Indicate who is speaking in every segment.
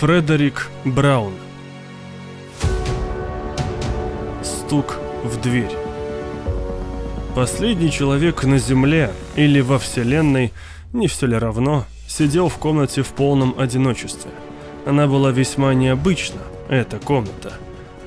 Speaker 1: Фредерик Браун Стук в дверь Последний человек на Земле или во Вселенной, не все ли равно, сидел в комнате в полном одиночестве. Она была весьма необычна, эта комната.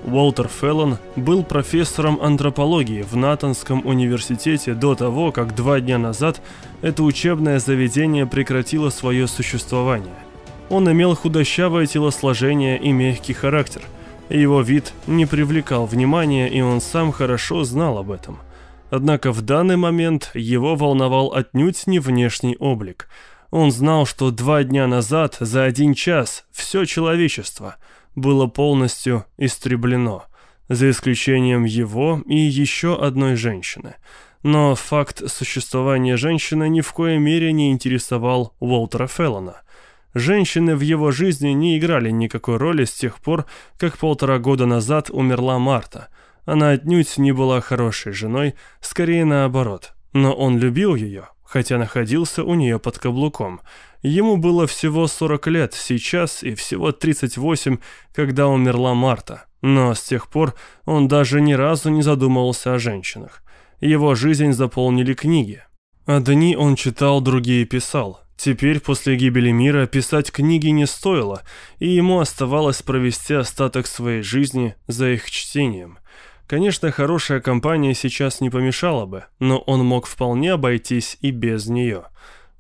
Speaker 1: Уолтер Феллон был профессором антропологии в Натанском университете до того, как два дня назад это учебное заведение прекратило свое существование. Он имел худощавое телосложение и мягкий характер. Его вид не привлекал внимания, и он сам хорошо знал об этом. Однако в данный момент его волновал отнюдь не внешний облик. Он знал, что два дня назад, за один час, все человечество было полностью истреблено, за исключением его и еще одной женщины. Но факт существования женщины ни в коей мере не интересовал Уолтера Феллона. Женщины в его жизни не играли никакой роли с тех пор, как полтора года назад умерла Марта. Она отнюдь не была хорошей женой, скорее наоборот. Но он любил ее, хотя находился у нее под каблуком. Ему было всего 40 лет сейчас и всего 38, когда умерла Марта. Но с тех пор он даже ни разу не задумывался о женщинах. Его жизнь заполнили книги. Одни он читал, другие писал. Теперь, после гибели мира, писать книги не стоило, и ему оставалось провести остаток своей жизни за их чтением. Конечно, хорошая компания сейчас не помешала бы, но он мог вполне обойтись и без нее.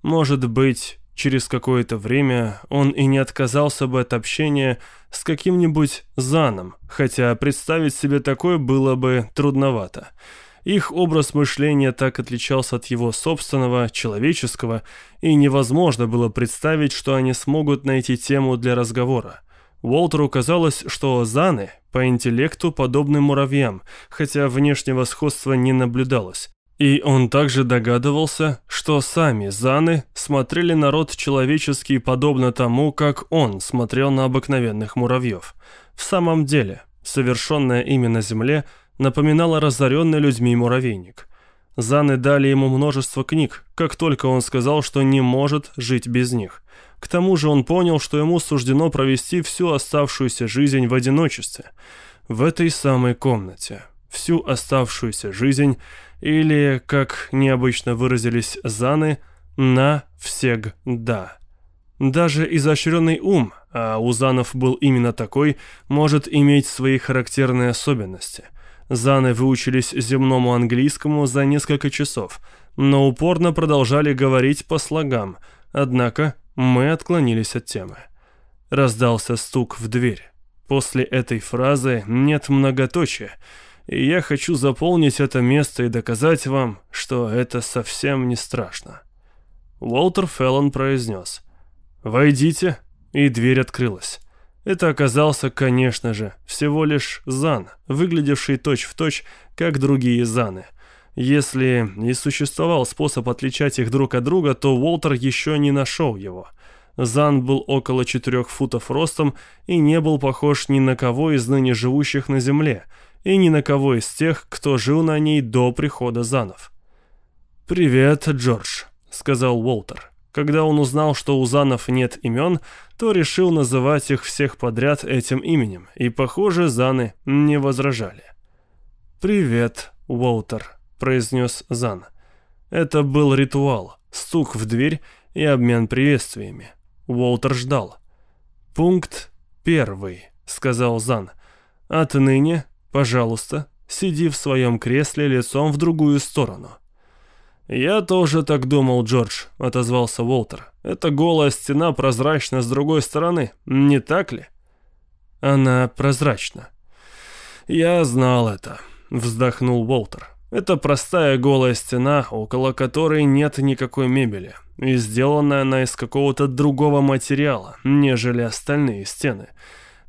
Speaker 1: Может быть, через какое-то время он и не отказался бы от общения с каким-нибудь Заном, хотя представить себе такое было бы трудновато. Их образ мышления так отличался от его собственного, человеческого, и невозможно было представить, что они смогут найти тему для разговора. Уолтеру казалось, что Заны по интеллекту подобны муравьям, хотя внешнего сходства не наблюдалось. И он также догадывался, что сами Заны смотрели на род человеческий подобно тому, как он смотрел на обыкновенных муравьев. В самом деле, совершенное имя на Земле – напоминала разоренный людьми муравейник. Заны дали ему множество книг, как только он сказал, что не может жить без них. К тому же он понял, что ему суждено провести всю оставшуюся жизнь в одиночестве, в этой самой комнате. Всю оставшуюся жизнь, или, как необычно выразились Заны, на всегда. Даже изощренный ум, а у Занов был именно такой, может иметь свои характерные особенности – Заны выучились земному английскому за несколько часов, но упорно продолжали говорить по слогам, однако мы отклонились от темы. Раздался стук в дверь. После этой фразы нет многоточия, и я хочу заполнить это место и доказать вам, что это совсем не страшно. Уолтер Феллон произнес «Войдите», и дверь открылась. Это оказался, конечно же, всего лишь Зан, выглядевший точь-в-точь, точь, как другие Заны. Если и существовал способ отличать их друг от друга, то Уолтер еще не нашел его. Зан был около четырех футов ростом и не был похож ни на кого из ныне живущих на Земле, и ни на кого из тех, кто жил на ней до прихода Занов. «Привет, Джордж», — сказал Уолтер. Когда он узнал, что у Занов нет имен, то решил называть их всех подряд этим именем, и, похоже, Заны не возражали. «Привет, Уолтер», — произнес Зан. Это был ритуал, стук в дверь и обмен приветствиями. Уолтер ждал. «Пункт первый», — сказал Зан. «Отныне, пожалуйста, сиди в своем кресле лицом в другую сторону». «Я тоже так думал, Джордж», — отозвался Уолтер. «Эта голая стена прозрачна с другой стороны, не так ли?» «Она прозрачна». «Я знал это», — вздохнул Уолтер. «Это простая голая стена, около которой нет никакой мебели, и сделана она из какого-то другого материала, нежели остальные стены.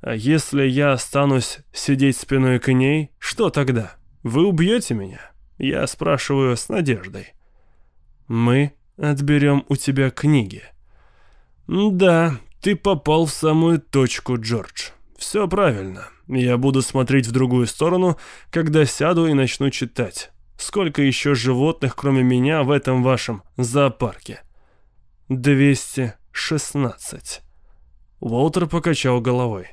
Speaker 1: А если я останусь сидеть спиной к ней, что тогда? Вы убьете меня?» Я спрашиваю с надеждой. Мы отберем у тебя книги. Да, ты попал в самую точку, Джордж. Все правильно. Я буду смотреть в другую сторону, когда сяду и начну читать. Сколько еще животных, кроме меня, в этом вашем зоопарке? 216. Уолтер покачал головой.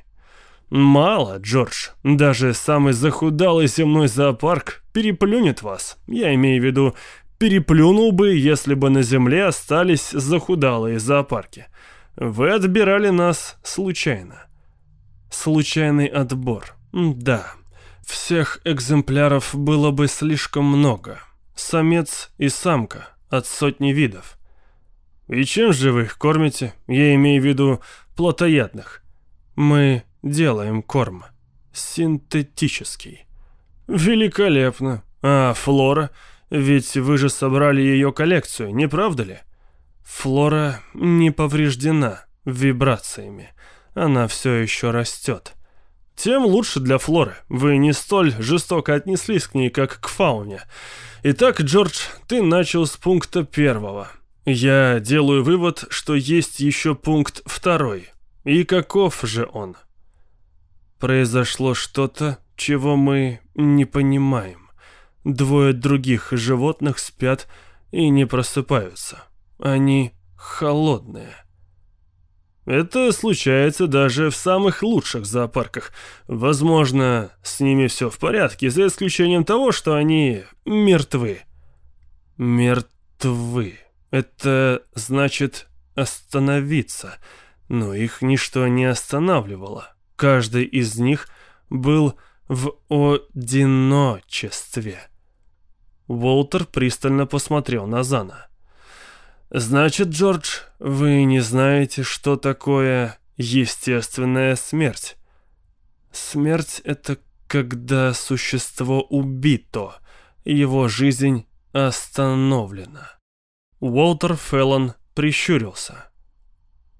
Speaker 1: «Мало, Джордж. Даже самый захудалый земной зоопарк переплюнет вас. Я имею в виду, переплюнул бы, если бы на земле остались захудалые зоопарки. Вы отбирали нас случайно». «Случайный отбор. Да. Всех экземпляров было бы слишком много. Самец и самка от сотни видов. И чем же вы их кормите? Я имею в виду плотоядных. Мы делаем корм. Синтетический. Великолепно. А флора? Ведь вы же собрали ее коллекцию, не правда ли? Флора не повреждена вибрациями. Она все еще растет. Тем лучше для Флоры. Вы не столь жестоко отнеслись к ней, как к фауне. Итак, Джордж, ты начал с пункта первого. Я делаю вывод, что есть еще пункт второй. И каков же он? Произошло что-то, чего мы не понимаем. Двое других животных спят и не просыпаются. Они холодные. Это случается даже в самых лучших зоопарках. Возможно, с ними все в порядке, за исключением того, что они мертвы. Мертвы. Это значит остановиться. Но их ничто не останавливало. Каждый из них был в одиночестве. Уолтер пристально посмотрел на Зана. «Значит, Джордж, вы не знаете, что такое естественная смерть?» «Смерть — это когда существо убито, его жизнь остановлена». Уолтер Феллон прищурился.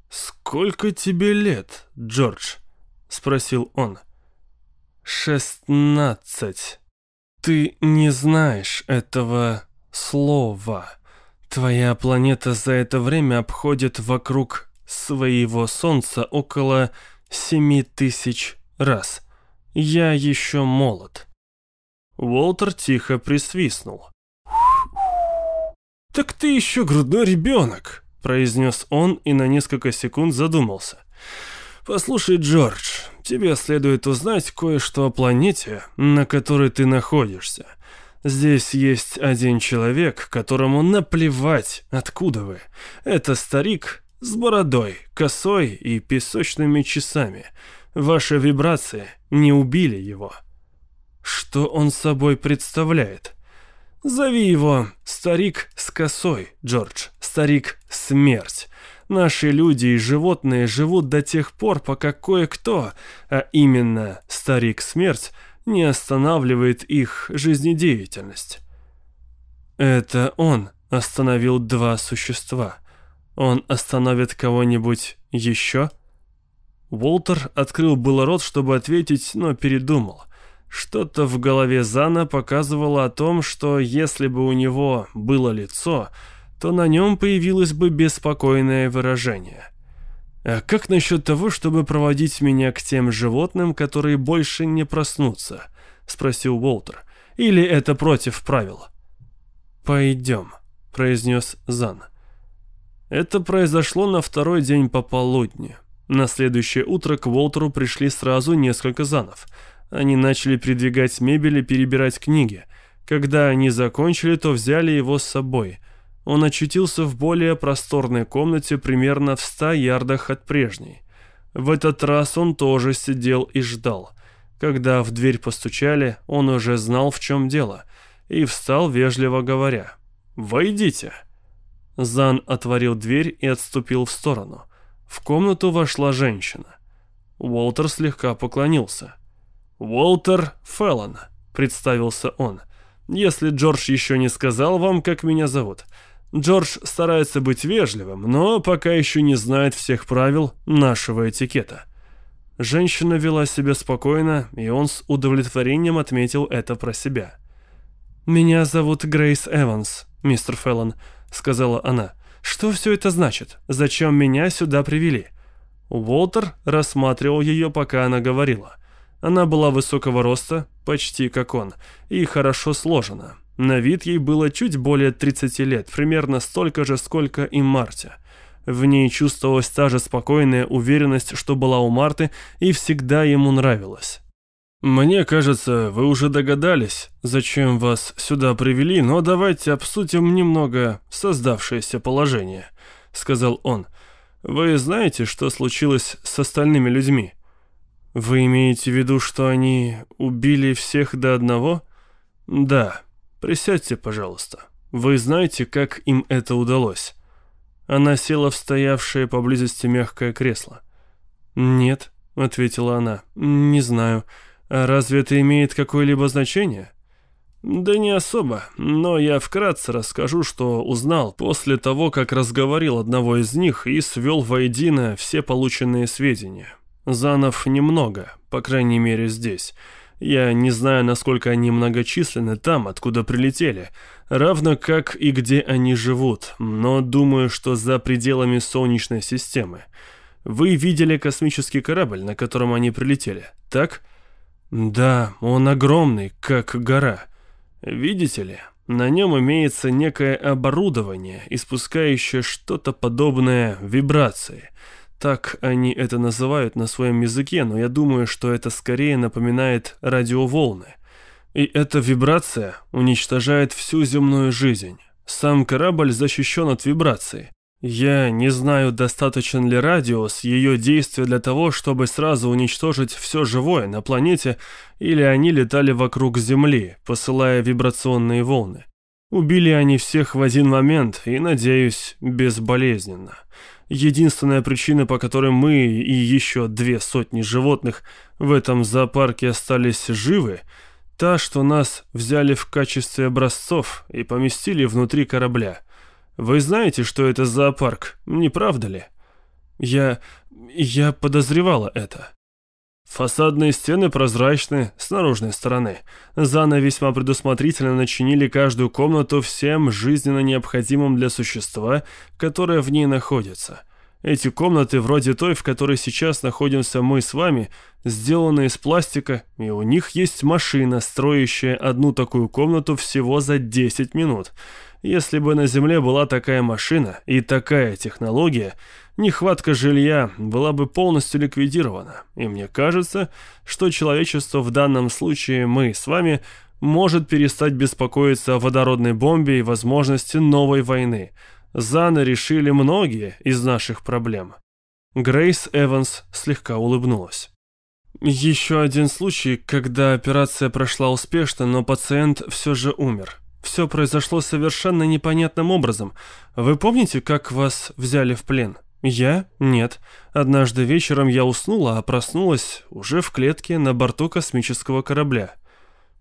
Speaker 1: «Сколько тебе лет, Джордж?» — спросил он. «Шестнадцать. Ты не знаешь этого слова». Твоя планета за это время обходит вокруг своего Солнца около семи тысяч раз. Я еще молод. Уолтер тихо присвистнул. «Так ты еще грудной ребенок», — произнес он и на несколько секунд задумался. «Послушай, Джордж, тебе следует узнать кое-что о планете, на которой ты находишься. Здесь есть один человек, которому наплевать, откуда вы. Это старик с бородой, косой и песочными часами. Ваши вибрации не убили его. Что он собой представляет? Зови его старик с косой, Джордж, старик смерть. Наши люди и животные живут до тех пор, пока кое-кто, а именно старик смерть, не останавливает их жизнедеятельность. Это он остановил два существа. Он остановит кого-нибудь еще? Уолтер открыл было рот, чтобы ответить, но передумал. Что-то в голове Зана показывало о том, что если бы у него было лицо, то на нем появилось бы беспокойное выражение – «А как насчет того, чтобы проводить меня к тем животным, которые больше не проснутся?» — спросил Уолтер. «Или это против правил?» «Пойдем», — произнес Зан. Это произошло на второй день пополудни. На следующее утро к Уолтеру пришли сразу несколько Занов. Они начали передвигать мебель и перебирать книги. Когда они закончили, то взяли его с собой — он очутился в более просторной комнате примерно в ста ярдах от прежней. В этот раз он тоже сидел и ждал. Когда в дверь постучали, он уже знал, в чем дело, и встал, вежливо говоря. «Войдите». Зан отворил дверь и отступил в сторону. В комнату вошла женщина. Уолтер слегка поклонился. «Уолтер Феллон», — представился он. «Если Джордж еще не сказал вам, как меня зовут. Джордж старается быть вежливым, но пока еще не знает всех правил нашего этикета. Женщина вела себя спокойно, и он с удовлетворением отметил это про себя. «Меня зовут Грейс Эванс, мистер Феллон», — сказала она. «Что все это значит? Зачем меня сюда привели?» Уолтер рассматривал ее, пока она говорила. Она была высокого роста, почти как он, и хорошо сложена. На вид ей было чуть более 30 лет, примерно столько же, сколько и Марте. В ней чувствовалась та же спокойная уверенность, что была у Марты, и всегда ему нравилась. «Мне кажется, вы уже догадались, зачем вас сюда привели, но давайте обсудим немного создавшееся положение», — сказал он. «Вы знаете, что случилось с остальными людьми?» «Вы имеете в виду, что они убили всех до одного?» «Да. Присядьте, пожалуйста. Вы знаете, как им это удалось?» Она села в стоявшее поблизости мягкое кресло. «Нет», — ответила она, — «не знаю». А разве это имеет какое-либо значение? Да не особо, но я вкратце расскажу, что узнал после того, как разговорил одного из них и свел воедино все полученные сведения. Занов немного, по крайней мере здесь. Я не знаю, насколько они многочисленны там, откуда прилетели, равно как и где они живут, но думаю, что за пределами Солнечной системы. Вы видели космический корабль, на котором они прилетели, так? — да, он огромный, как гора. Видите ли, на нем имеется некое оборудование, испускающее что-то подобное вибрации. Так они это называют на своем языке, но я думаю, что это скорее напоминает радиоволны. И эта вибрация уничтожает всю земную жизнь. Сам корабль защищен от вибрации. Я не знаю, достаточен ли радиус ее действия для того, чтобы сразу уничтожить все живое на планете, или они летали вокруг Земли, посылая вибрационные волны. Убили они всех в один момент и, надеюсь, безболезненно. Единственная причина, по которой мы и еще две сотни животных в этом зоопарке остались живы, та, что нас взяли в качестве образцов и поместили внутри корабля – вы знаете, что это зоопарк, не правда ли? Я... я подозревала это. Фасадные стены прозрачны с наружной стороны. Заны весьма предусмотрительно начинили каждую комнату всем жизненно необходимым для существа, которое в ней находится. Эти комнаты, вроде той, в которой сейчас находимся мы с вами, сделаны из пластика, и у них есть машина, строящая одну такую комнату всего за 10 минут – если бы на Земле была такая машина и такая технология, нехватка жилья была бы полностью ликвидирована. И мне кажется, что человечество в данном случае, мы с вами, может перестать беспокоиться о водородной бомбе и возможности новой войны. Заны решили многие из наших проблем. Грейс Эванс слегка улыбнулась. Еще один случай, когда операция прошла успешно, но пациент все же умер. Все произошло совершенно непонятным образом. Вы помните, как вас взяли в плен? Я? Нет. Однажды вечером я уснула, а проснулась уже в клетке на борту космического корабля.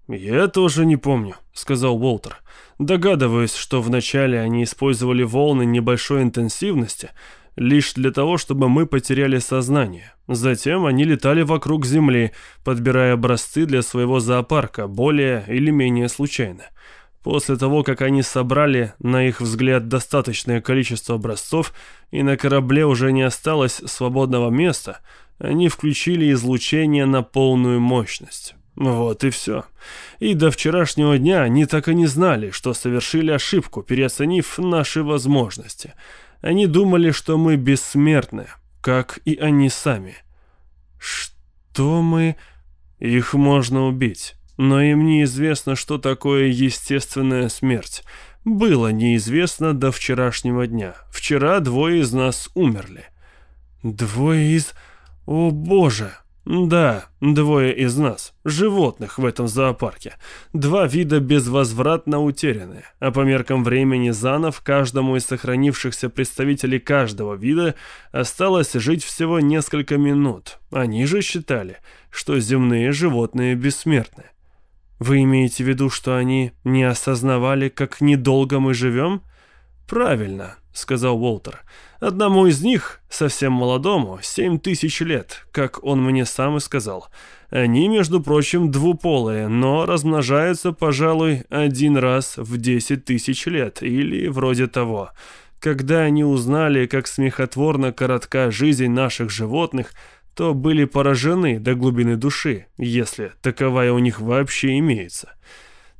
Speaker 1: «Я тоже не помню», — сказал Уолтер. «Догадываюсь, что вначале они использовали волны небольшой интенсивности, лишь для того, чтобы мы потеряли сознание. Затем они летали вокруг Земли, подбирая образцы для своего зоопарка, более или менее случайно. После того, как они собрали, на их взгляд, достаточное количество образцов, и на корабле уже не осталось свободного места, они включили излучение на полную мощность. Вот и все. И до вчерашнего дня они так и не знали, что совершили ошибку, переоценив наши возможности. Они думали, что мы бессмертны, как и они сами. Что мы... Их можно убить. Но им неизвестно, что такое естественная смерть. Было неизвестно до вчерашнего дня. Вчера двое из нас умерли. Двое из... О боже! Да, двое из нас, животных в этом зоопарке. Два вида безвозвратно утеряны, а по меркам времени Занов каждому из сохранившихся представителей каждого вида осталось жить всего несколько минут. Они же считали, что земные животные бессмертны. Вы имеете в виду, что они не осознавали, как недолго мы живем? Правильно, сказал Уолтер. Одному из них, совсем молодому, семь тысяч лет, как он мне сам и сказал. Они, между прочим, двуполые, но размножаются, пожалуй, один раз в десять тысяч лет, или вроде того. Когда они узнали, как смехотворно коротка жизнь наших животных, то были поражены до глубины души, если таковая у них вообще имеется.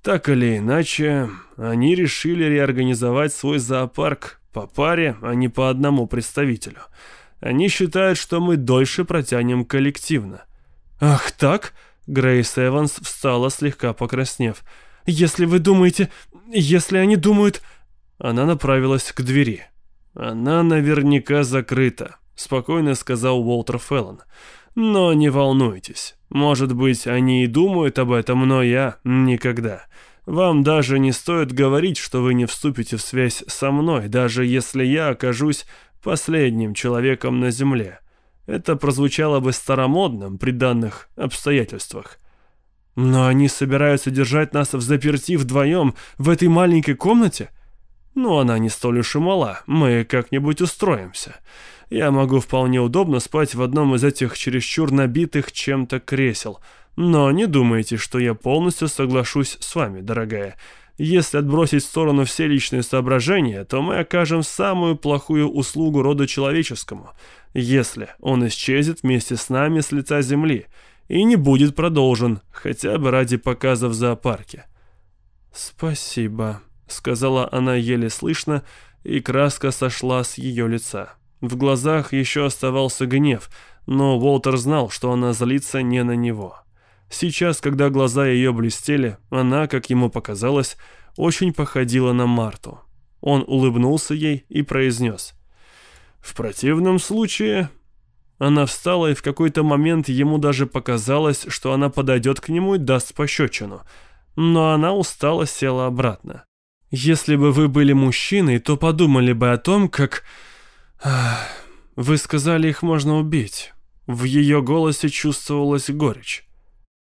Speaker 1: Так или иначе, они решили реорганизовать свой зоопарк по паре, а не по одному представителю. Они считают, что мы дольше протянем коллективно.
Speaker 2: Ах так? Грейс Эванс встала, слегка покраснев. Если вы думаете... Если они думают...
Speaker 1: Она направилась к двери. Она наверняка закрыта, спокойно сказал Уолтер Феллон. Но не волнуйтесь. Может быть, они и думают об этом, но я никогда. Вам даже не стоит говорить, что вы не вступите в связь со мной, даже если я окажусь последним человеком на Земле. Это прозвучало бы старомодным при данных обстоятельствах.
Speaker 2: Но они собираются держать нас в заперти вдвоем в этой маленькой комнате?
Speaker 1: Ну, она не столь уж и мала, мы как-нибудь устроимся. Я могу вполне удобно спать в одном из этих чересчур набитых чем-то кресел — но не думайте, что я полностью соглашусь с вами, дорогая. Если отбросить в сторону все личные соображения, то мы окажем самую плохую услугу роду человеческому, если он исчезнет вместе с нами с лица земли и не будет продолжен, хотя бы ради показа в зоопарке.
Speaker 2: «Спасибо», — сказала она еле слышно, и краска сошла с ее лица. В глазах еще оставался гнев, но Уолтер знал, что она злится не на него. Сейчас, когда глаза ее блестели, она, как ему показалось, очень походила на Марту. Он улыбнулся ей и произнес. «В противном случае...» Она встала, и в какой-то момент ему даже показалось, что она подойдет к нему и даст пощечину. Но она устало села обратно. «Если бы вы были мужчиной, то подумали бы о том, как... Вы сказали, их можно убить». В ее голосе чувствовалась горечь.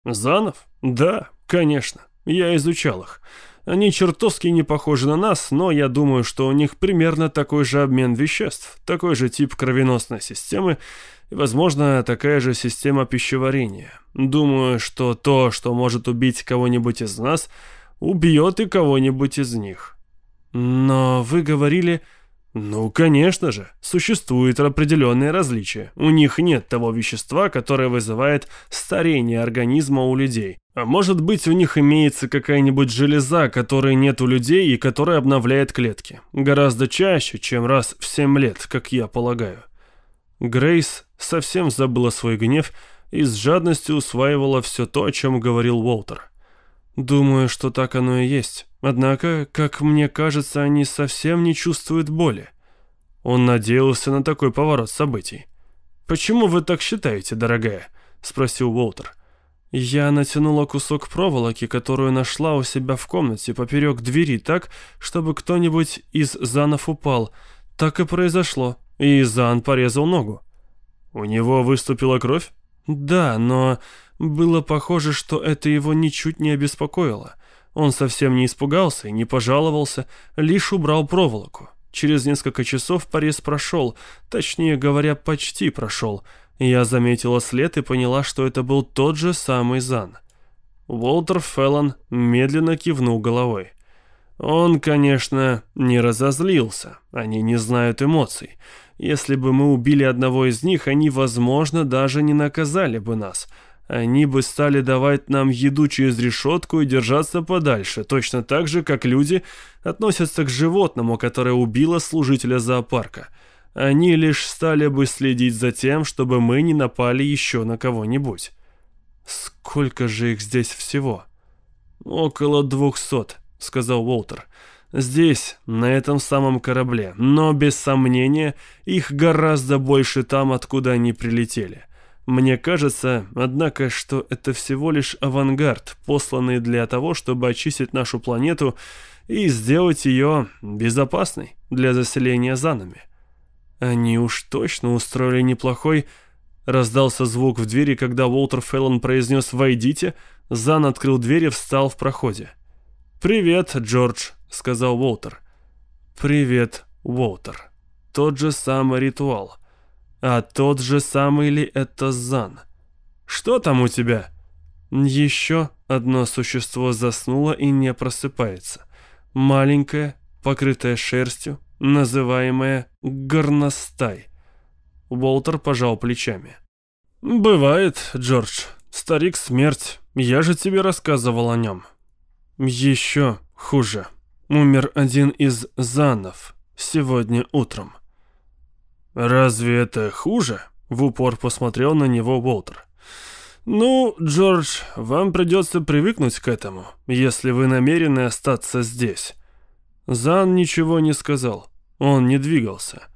Speaker 1: Занов? Да, конечно. Я изучал их. Они чертовски не похожи на нас, но я думаю, что у них примерно такой же обмен веществ, такой же тип кровеносной системы и, возможно, такая же система пищеварения. Думаю, что то, что может убить кого-нибудь из нас, убьет и кого-нибудь из них.
Speaker 2: Но вы говорили...
Speaker 1: Ну, конечно же, существуют определенные различия. У них нет того вещества, которое вызывает старение организма у людей. А может быть, у них имеется какая-нибудь железа, которой нет у людей и которая обновляет клетки. Гораздо чаще, чем раз в 7 лет, как я полагаю. Грейс совсем забыла свой гнев и с жадностью усваивала все то, о чем говорил Уолтер.
Speaker 2: Думаю, что так оно и есть. Однако, как мне кажется, они совсем не чувствуют боли.
Speaker 1: Он надеялся на такой поворот событий. «Почему вы так считаете, дорогая?» — спросил Уолтер.
Speaker 2: Я натянула кусок проволоки, которую нашла у себя в комнате поперек двери так, чтобы кто-нибудь из Занов упал. Так и произошло, и Зан порезал ногу.
Speaker 1: «У него выступила кровь?»
Speaker 2: «Да, но было похоже, что это его ничуть не обеспокоило. Он совсем не испугался и не пожаловался, лишь убрал проволоку. Через несколько часов порез прошел, точнее говоря, почти прошел. Я заметила след и поняла, что это был тот же самый Зан. Уолтер Феллон медленно кивнул головой. Он, конечно, не разозлился, они не знают эмоций. Если бы мы убили одного из них, они, возможно, даже не наказали бы нас – они бы стали давать нам еду через решетку и держаться подальше, точно так же, как люди относятся к животному, которое убило служителя зоопарка. Они лишь стали бы следить за тем, чтобы мы не напали еще на кого-нибудь.
Speaker 1: Сколько же их здесь всего?
Speaker 2: Около двухсот, сказал Уолтер. Здесь, на этом самом корабле, но без сомнения, их гораздо больше там, откуда они прилетели. Мне кажется, однако, что это всего лишь авангард, посланный для того, чтобы очистить нашу планету и сделать ее безопасной для заселения занами. Они уж точно устроили неплохой... Раздался звук в двери, когда Уолтер Феллон произнес «Войдите». Зан открыл дверь и встал в проходе.
Speaker 1: «Привет, Джордж», — сказал Уолтер.
Speaker 2: «Привет, Уолтер. Тот же самый ритуал». А тот же самый ли это Зан? Что там у тебя? Еще одно существо заснуло и не просыпается. Маленькое, покрытое шерстью, называемое горностай. Уолтер пожал плечами.
Speaker 1: «Бывает, Джордж. Старик смерть. Я же тебе рассказывал о нем».
Speaker 2: «Еще хуже. Умер один из Занов. сегодня утром».
Speaker 1: «Разве это хуже?» — в упор посмотрел на него Уолтер. «Ну, Джордж, вам придется привыкнуть к этому, если вы намерены остаться здесь». Зан ничего не сказал. Он не двигался.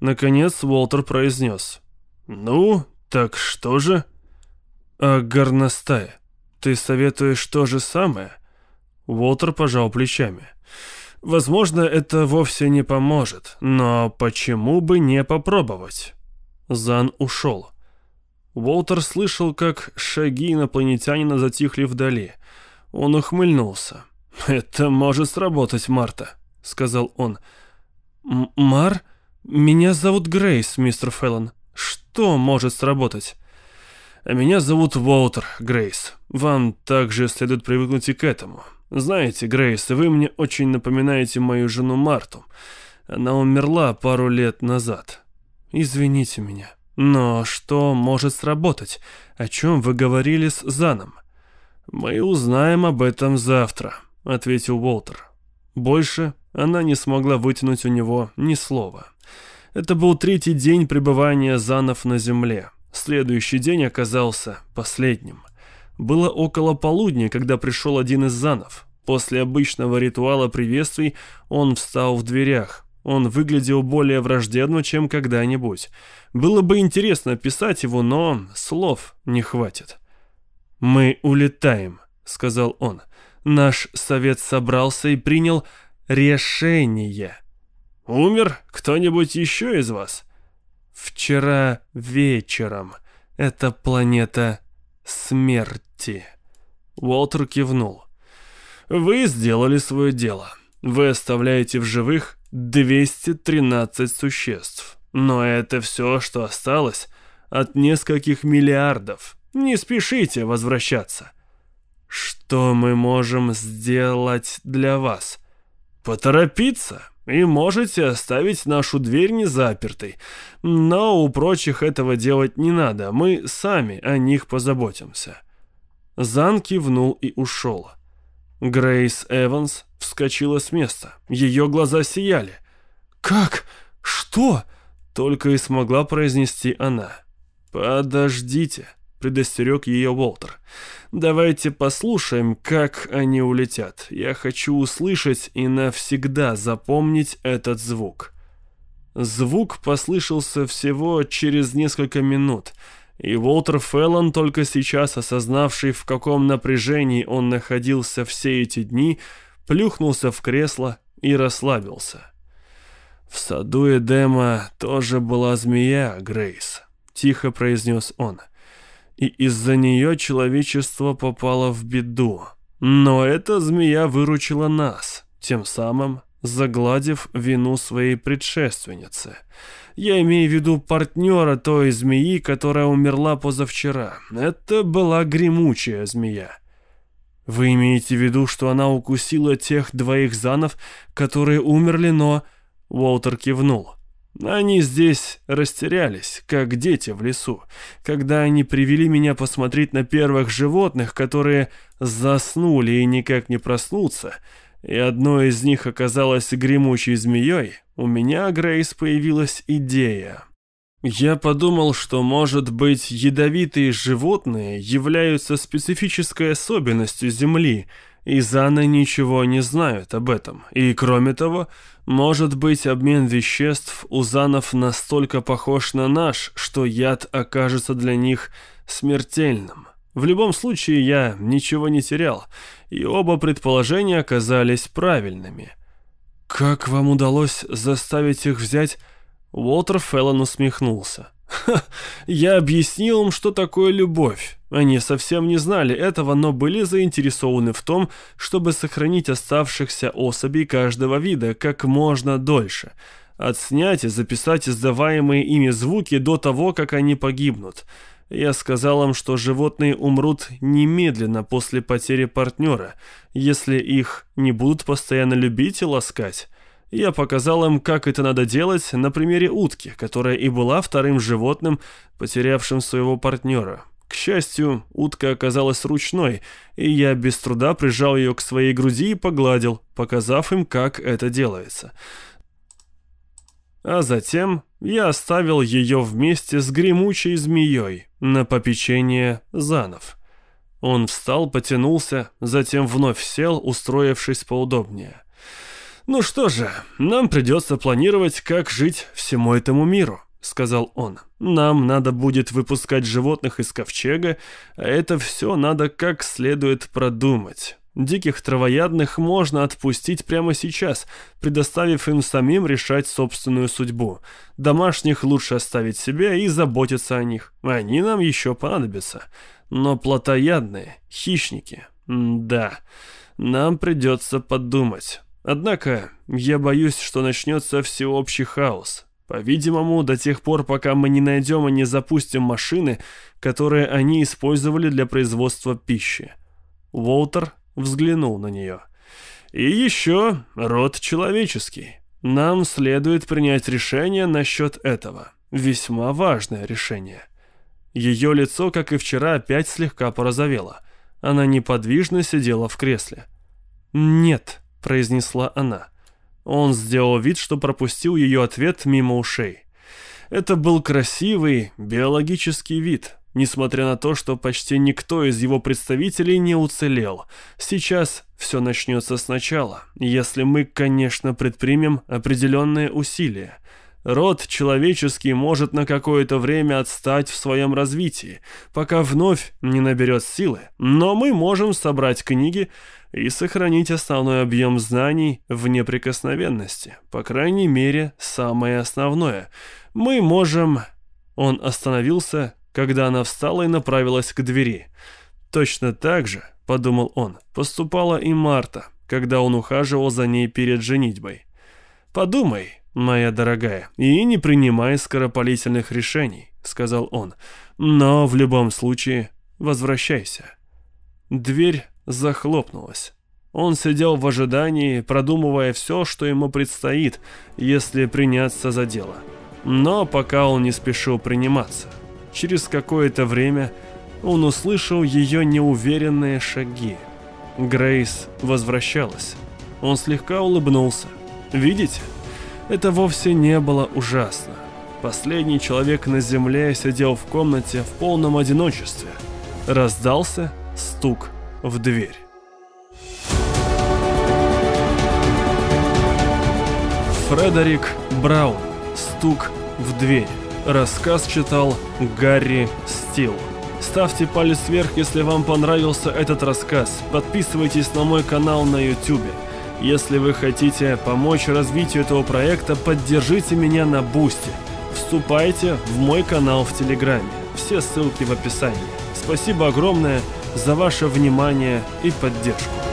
Speaker 1: Наконец Уолтер произнес. «Ну, так что же?» «А горностая, ты советуешь то же самое?» Уолтер пожал плечами. «Возможно, это вовсе не поможет, но почему бы не попробовать?» Зан ушел. Уолтер слышал, как шаги инопланетянина затихли вдали. Он ухмыльнулся. «Это может сработать, Марта», — сказал он. «Мар? Меня зовут Грейс, мистер Феллон. Что может сработать?» «А меня зовут Уолтер, Грейс. Вам также следует привыкнуть и к этому. Знаете, Грейс, вы мне очень напоминаете мою жену Марту. Она умерла пару лет назад. Извините меня». Но что может сработать? О чем вы говорили с Заном? Мы узнаем об этом завтра, ответил Уолтер. Больше она не смогла вытянуть у него ни слова. Это был третий день пребывания Занов на земле. Следующий день оказался последним. Было около полудня, когда пришел один из Занов. После обычного ритуала приветствий он встал в дверях. Он выглядел более враждебно, чем когда-нибудь. Было бы интересно описать его, но слов не хватит. «Мы улетаем», — сказал он. «Наш совет собрался и принял решение». «Умер кто-нибудь еще из вас?» «Вчера вечером. Это планета смерти». Уолтер кивнул. «Вы сделали свое дело. Вы оставляете в живых 213 существ. Но это все, что осталось от нескольких миллиардов. Не спешите возвращаться. Что мы можем сделать для вас? Поторопиться. И можете оставить нашу дверь незапертой. Но у прочих этого делать не надо. Мы сами о них позаботимся. Зан кивнул и ушел. Грейс Эванс вскочила с места. Ее глаза сияли. «Как? Что?» Только и смогла произнести она. «Подождите», — предостерег ее Уолтер. «Давайте послушаем, как они улетят. Я хочу услышать и навсегда запомнить этот звук». Звук послышался всего через несколько минут, и Уолтер Феллон, только сейчас осознавший, в каком напряжении он находился все эти дни, плюхнулся в кресло и расслабился. «В саду Эдема тоже была змея, Грейс», — тихо произнес он. «И из-за нее человечество попало в беду. Но эта змея выручила нас, тем самым загладив вину своей предшественницы. Я имею в виду партнера той змеи, которая умерла позавчера. Это была гремучая змея». «Вы имеете в виду, что она укусила тех двоих занов, которые умерли, но...» Уолтер кивнул. Они здесь растерялись, как дети в лесу, когда они привели меня посмотреть на первых животных, которые заснули и никак не проснутся, и одно из них оказалось гремучей змеей, у меня, Грейс, появилась идея. Я подумал, что, может быть, ядовитые животные являются специфической особенностью Земли – и Заны ничего не знают об этом. И кроме того, может быть обмен веществ у Занов настолько похож на наш, что яд окажется для них смертельным. В любом случае я ничего не терял, и оба предположения оказались правильными. «Как вам удалось заставить их взять...» Уолтер Феллон усмехнулся. Я объяснил им, что такое любовь. Они совсем не знали этого, но были заинтересованы в том, чтобы сохранить оставшихся особей каждого вида как можно дольше. Отснять и записать издаваемые ими звуки до того, как они погибнут. Я сказал им, что животные умрут немедленно после потери партнера, если их не будут постоянно любить и ласкать. Я показал им, как это надо делать на примере утки, которая и была вторым животным, потерявшим своего партнера. К счастью, утка оказалась ручной, и я без труда прижал ее к своей груди и погладил, показав им, как это делается. А затем я оставил ее вместе с гремучей змеей на попечение Занов. Он встал, потянулся, затем вновь сел, устроившись поудобнее. «Ну что же, нам придется планировать, как жить всему этому миру», — сказал он. «Нам надо будет выпускать животных из ковчега, а это все надо как следует продумать». Диких травоядных можно отпустить прямо сейчас, предоставив им самим решать собственную судьбу. Домашних лучше оставить себе и заботиться о них. Они нам еще понадобятся. Но плотоядные, хищники, да, нам придется подумать. Однако, я боюсь, что начнется всеобщий хаос. По-видимому, до тех пор, пока мы не найдем и не запустим машины, которые они использовали для производства пищи. Уолтер взглянул на нее. «И еще род человеческий. Нам следует принять решение насчет этого. Весьма важное решение». Ее лицо, как и вчера, опять слегка порозовело. Она неподвижно сидела в кресле. «Нет», — произнесла она. Он сделал вид, что пропустил ее ответ мимо ушей. Это был красивый биологический вид, несмотря на то, что почти никто из его представителей не уцелел. Сейчас все начнется сначала, если мы, конечно, предпримем определенные усилия. Род человеческий может на какое-то время отстать в своем развитии, пока вновь не наберет силы, но мы можем собрать книги и сохранить основной объем знаний в неприкосновенности, по крайней мере, самое основное. Мы можем... Он остановился, когда она встала и направилась к двери. Точно так же, подумал он, поступала и Марта, когда он ухаживал за ней перед женитьбой. Подумай, моя дорогая, и не принимай скоропалительных решений, сказал он. Но в любом случае возвращайся. Дверь захлопнулась. Он сидел в ожидании, продумывая все, что ему предстоит, если приняться за дело. Но пока он не спешил приниматься. Через какое-то время он услышал ее неуверенные шаги. Грейс возвращалась. Он слегка улыбнулся. «Видите? Это вовсе не было ужасно. Последний человек на земле сидел в комнате в полном одиночестве. Раздался стук в дверь. Фредерик Браун. Стук в дверь. Рассказ читал Гарри Стил. Ставьте палец вверх, если вам понравился этот рассказ. Подписывайтесь на мой канал на YouTube. Если вы хотите помочь развитию этого проекта, поддержите меня на Boosty. Вступайте в мой канал в Телеграме. Все ссылки в описании. Спасибо огромное за ваше внимание и поддержку.